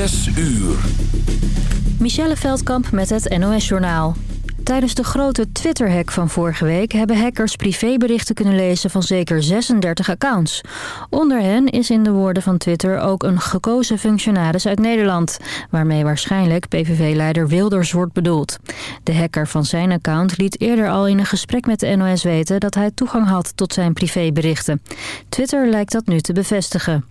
Zes uur. Michelle Veldkamp met het NOS-journaal. Tijdens de grote Twitter-hack van vorige week hebben hackers privéberichten kunnen lezen van zeker 36 accounts. Onder hen is in de woorden van Twitter ook een gekozen functionaris uit Nederland, waarmee waarschijnlijk PVV-leider Wilders wordt bedoeld. De hacker van zijn account liet eerder al in een gesprek met de NOS weten dat hij toegang had tot zijn privéberichten. Twitter lijkt dat nu te bevestigen.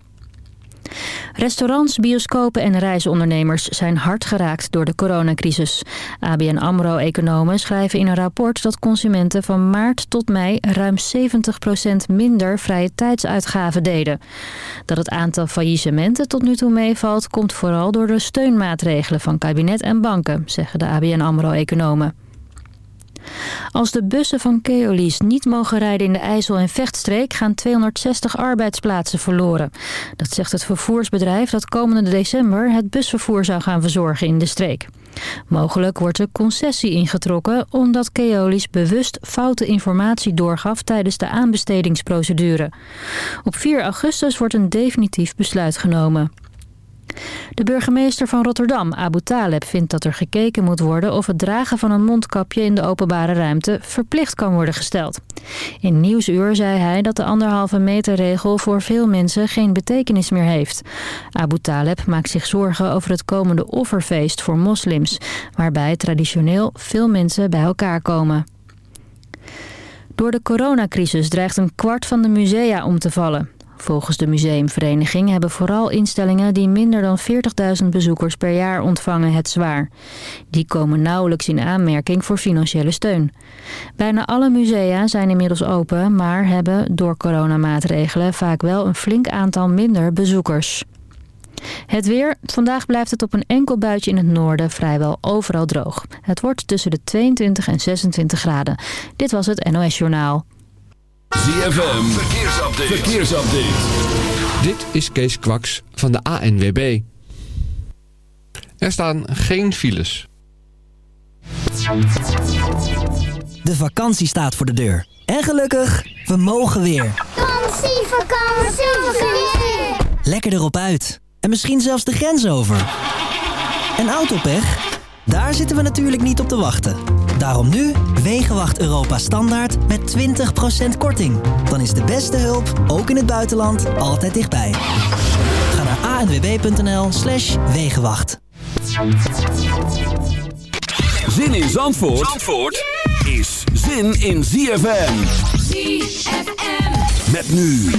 Restaurants, bioscopen en reisondernemers zijn hard geraakt door de coronacrisis. ABN AMRO-economen schrijven in een rapport dat consumenten van maart tot mei ruim 70% minder vrije tijdsuitgaven deden. Dat het aantal faillissementen tot nu toe meevalt komt vooral door de steunmaatregelen van kabinet en banken, zeggen de ABN AMRO-economen. Als de bussen van Keolis niet mogen rijden in de IJssel- en Vechtstreek... gaan 260 arbeidsplaatsen verloren. Dat zegt het vervoersbedrijf dat komende december... het busvervoer zou gaan verzorgen in de streek. Mogelijk wordt de concessie ingetrokken omdat Keolis bewust foute informatie doorgaf tijdens de aanbestedingsprocedure. Op 4 augustus wordt een definitief besluit genomen. De burgemeester van Rotterdam, Abu Taleb, vindt dat er gekeken moet worden of het dragen van een mondkapje in de openbare ruimte verplicht kan worden gesteld. In Nieuwsuur zei hij dat de anderhalve meter regel voor veel mensen geen betekenis meer heeft. Abu Taleb maakt zich zorgen over het komende offerfeest voor moslims, waarbij traditioneel veel mensen bij elkaar komen. Door de coronacrisis dreigt een kwart van de musea om te vallen. Volgens de museumvereniging hebben vooral instellingen die minder dan 40.000 bezoekers per jaar ontvangen het zwaar. Die komen nauwelijks in aanmerking voor financiële steun. Bijna alle musea zijn inmiddels open, maar hebben door coronamaatregelen vaak wel een flink aantal minder bezoekers. Het weer. Vandaag blijft het op een enkel buitje in het noorden vrijwel overal droog. Het wordt tussen de 22 en 26 graden. Dit was het NOS Journaal. ZFM, verkeersupdate. verkeersupdate. Dit is Kees Kwaks van de ANWB. Er staan geen files. De vakantie staat voor de deur. En gelukkig, we mogen weer. Vakantie, vakantie, vakantie. Lekker erop uit. En misschien zelfs de grens over. En autopech? Daar zitten we natuurlijk niet op te wachten. Daarom nu Wegenwacht Europa Standaard met 20% korting. Dan is de beste hulp, ook in het buitenland, altijd dichtbij. Ga naar anwb.nl slash Wegenwacht. Zin in Zandvoort, Zandvoort is zin in ZFM. ZFM. Met nu.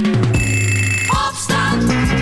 Opstand.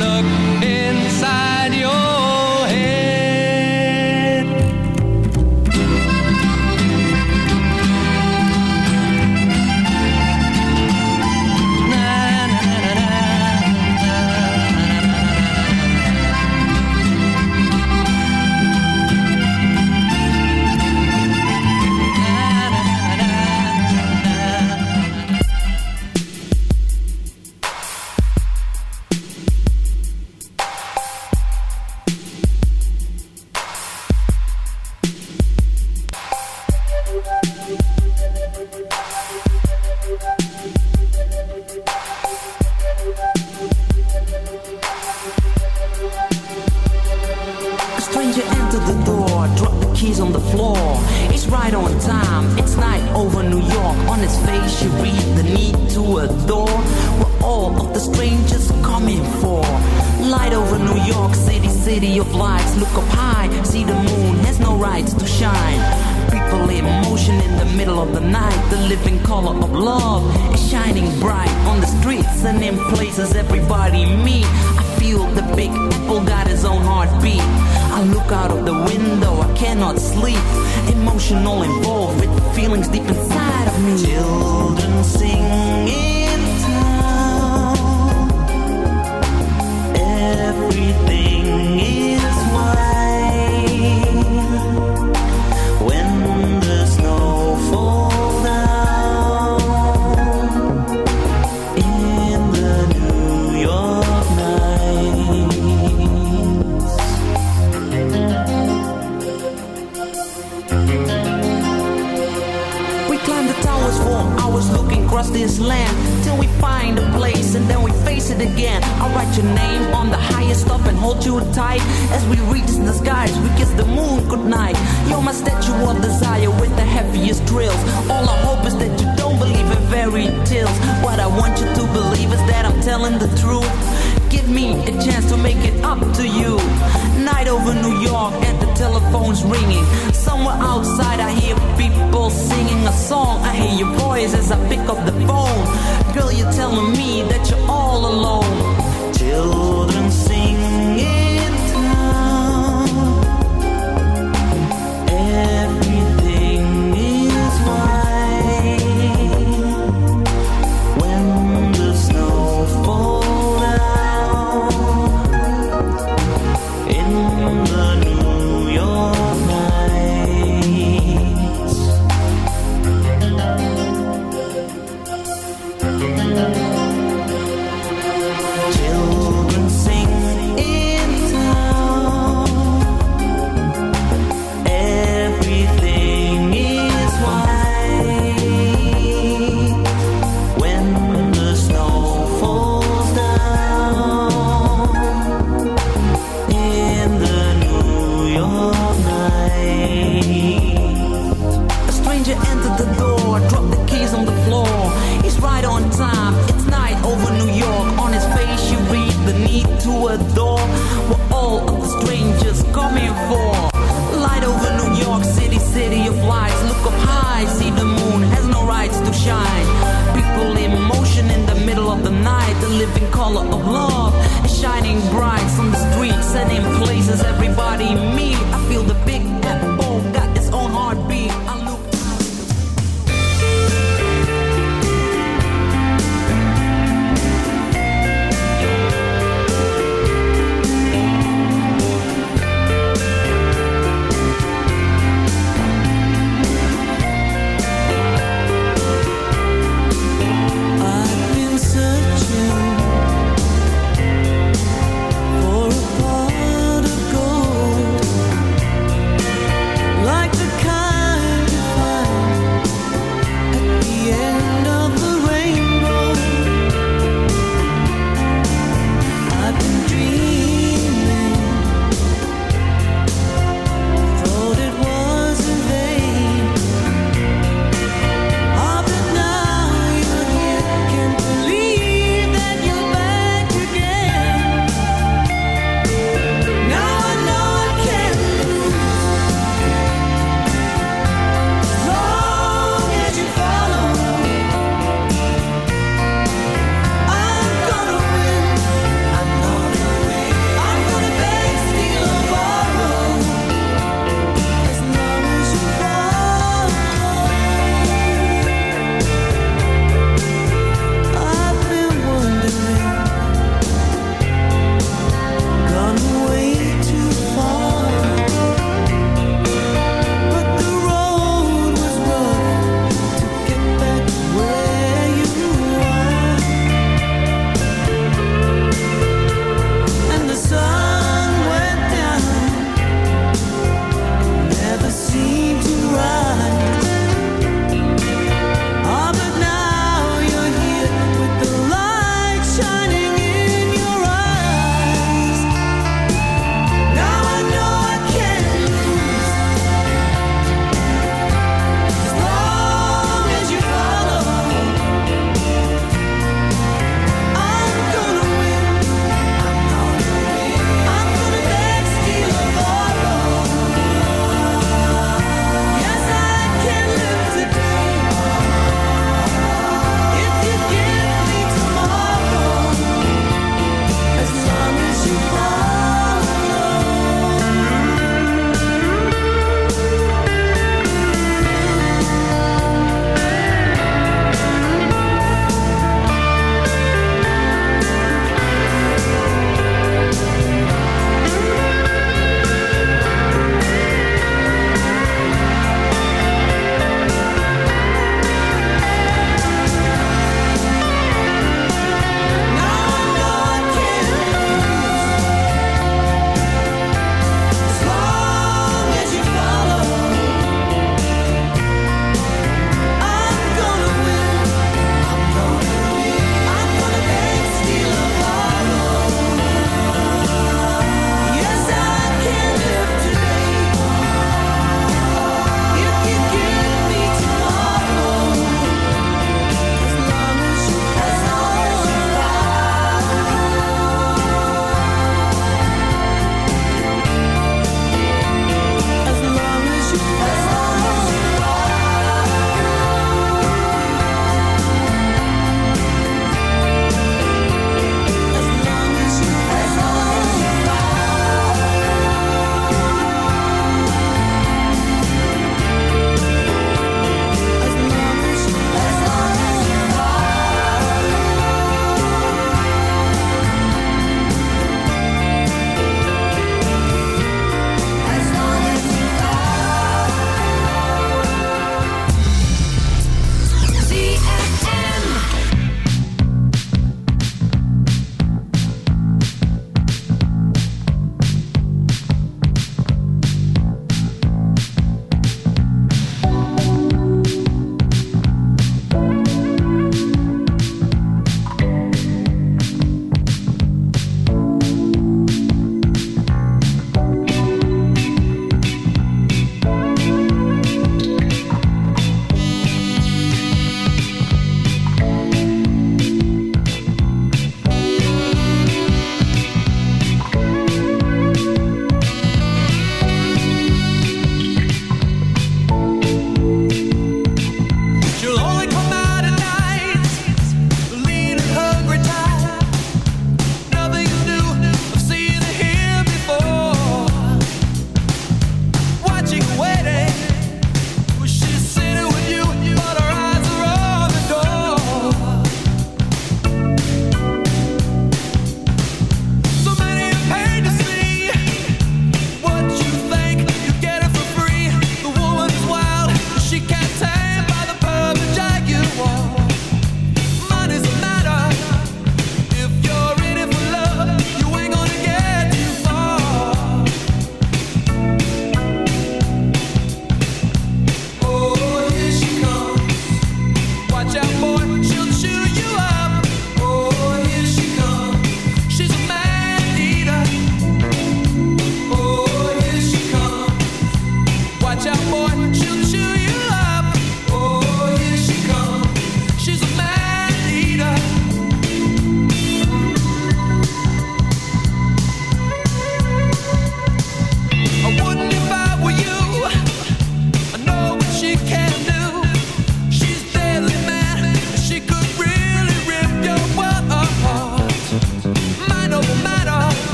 eyes on the floor. He's right on time. It's night over New York. On his face, you read the need to adore what all of the strangers coming for. Light over New York City, city of lights. Look up high, see the moon has no rights to shine. People in motion in the middle of the night. The living color of love is shining bright on the streets and in places everybody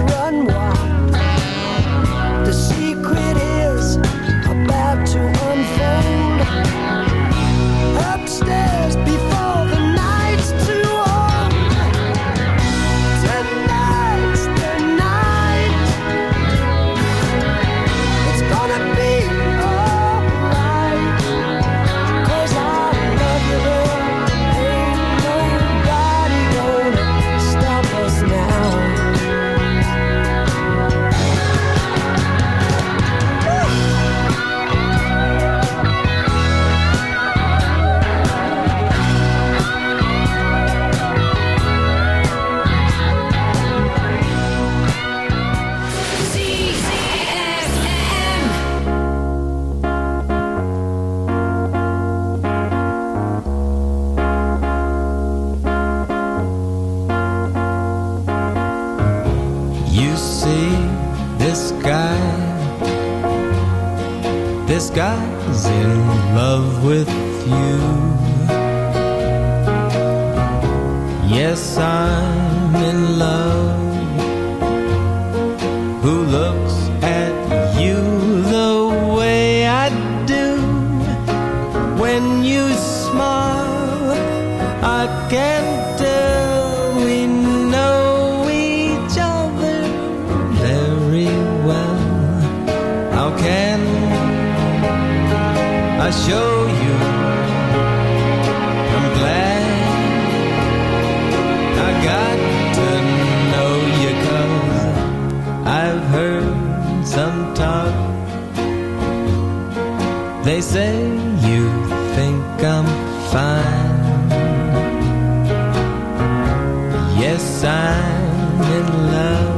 run Sometimes They say you think I'm fine. Yes, I'm in love.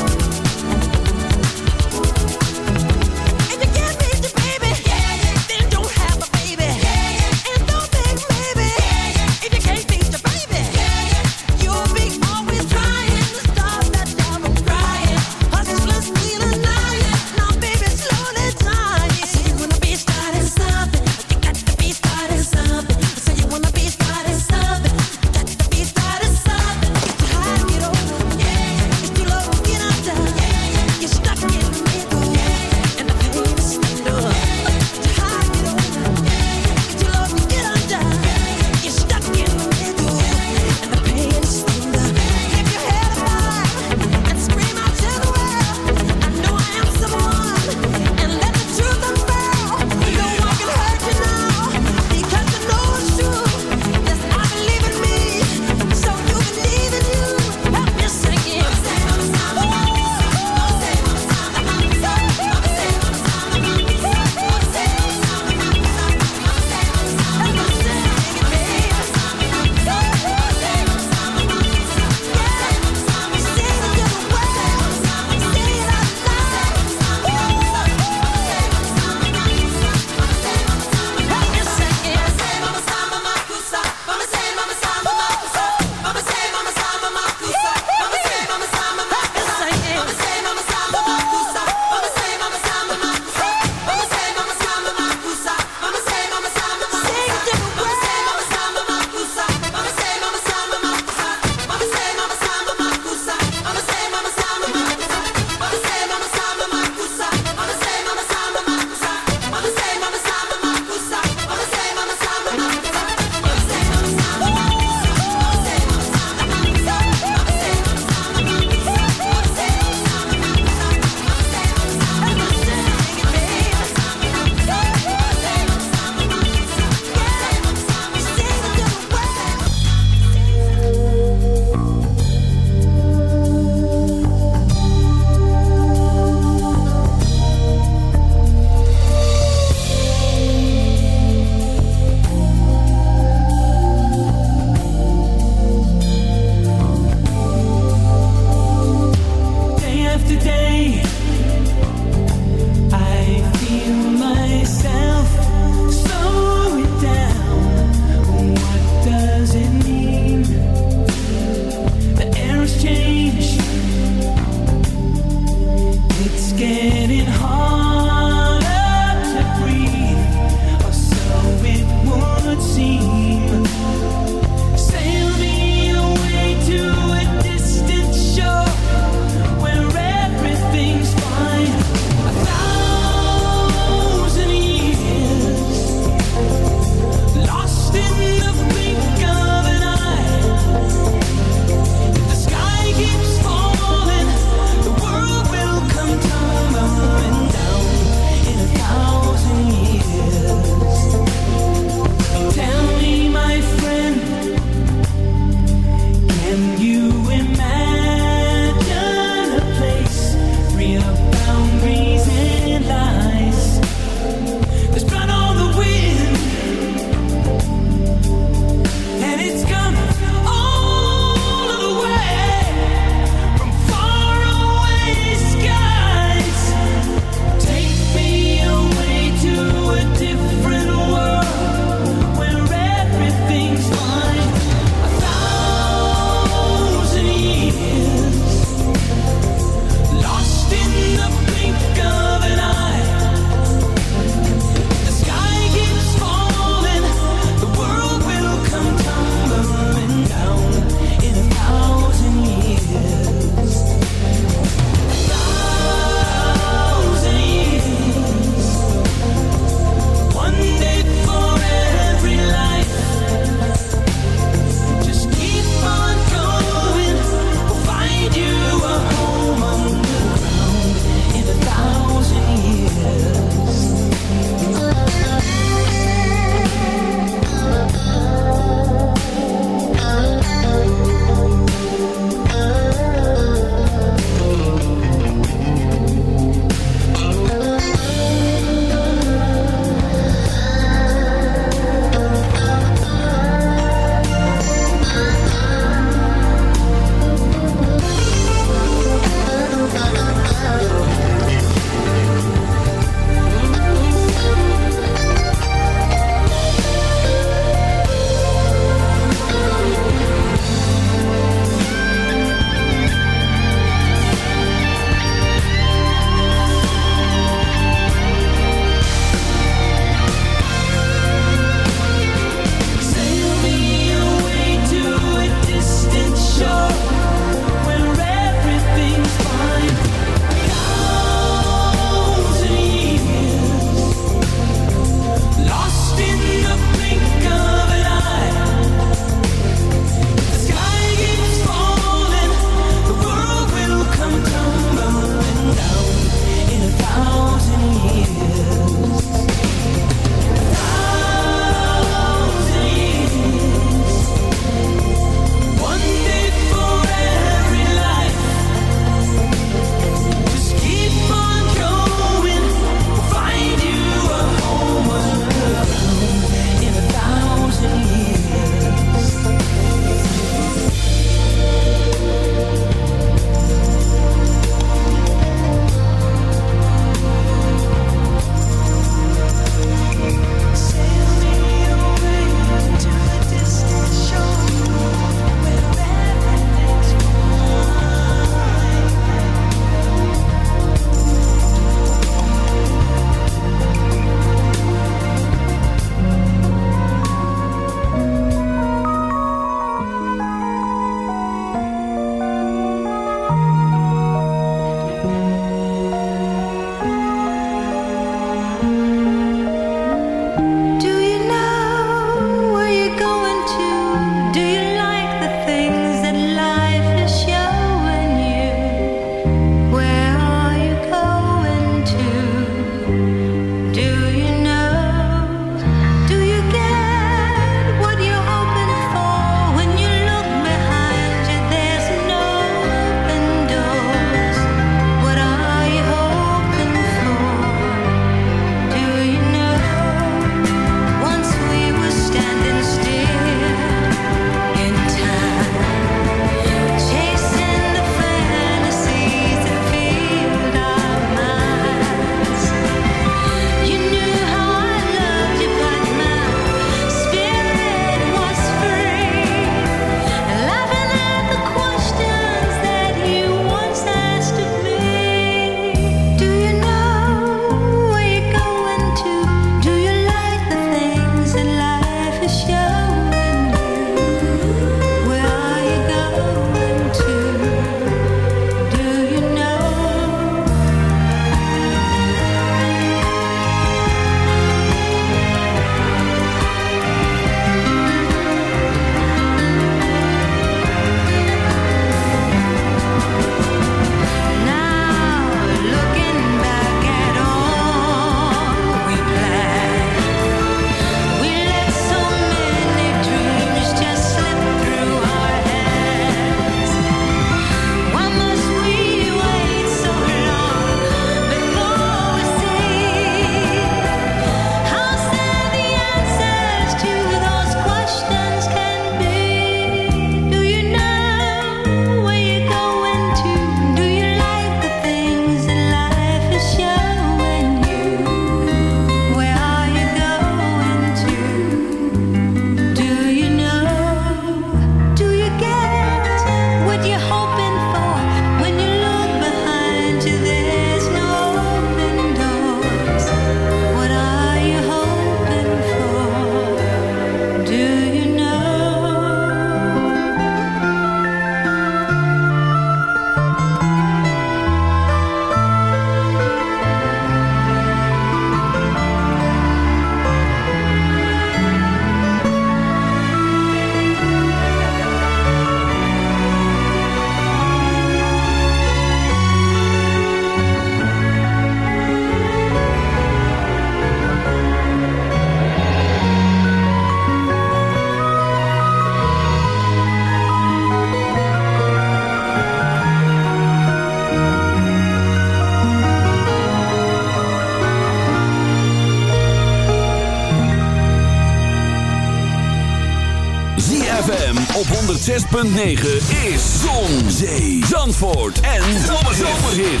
is Zon, Zee, Zandvoort en Zomerhits.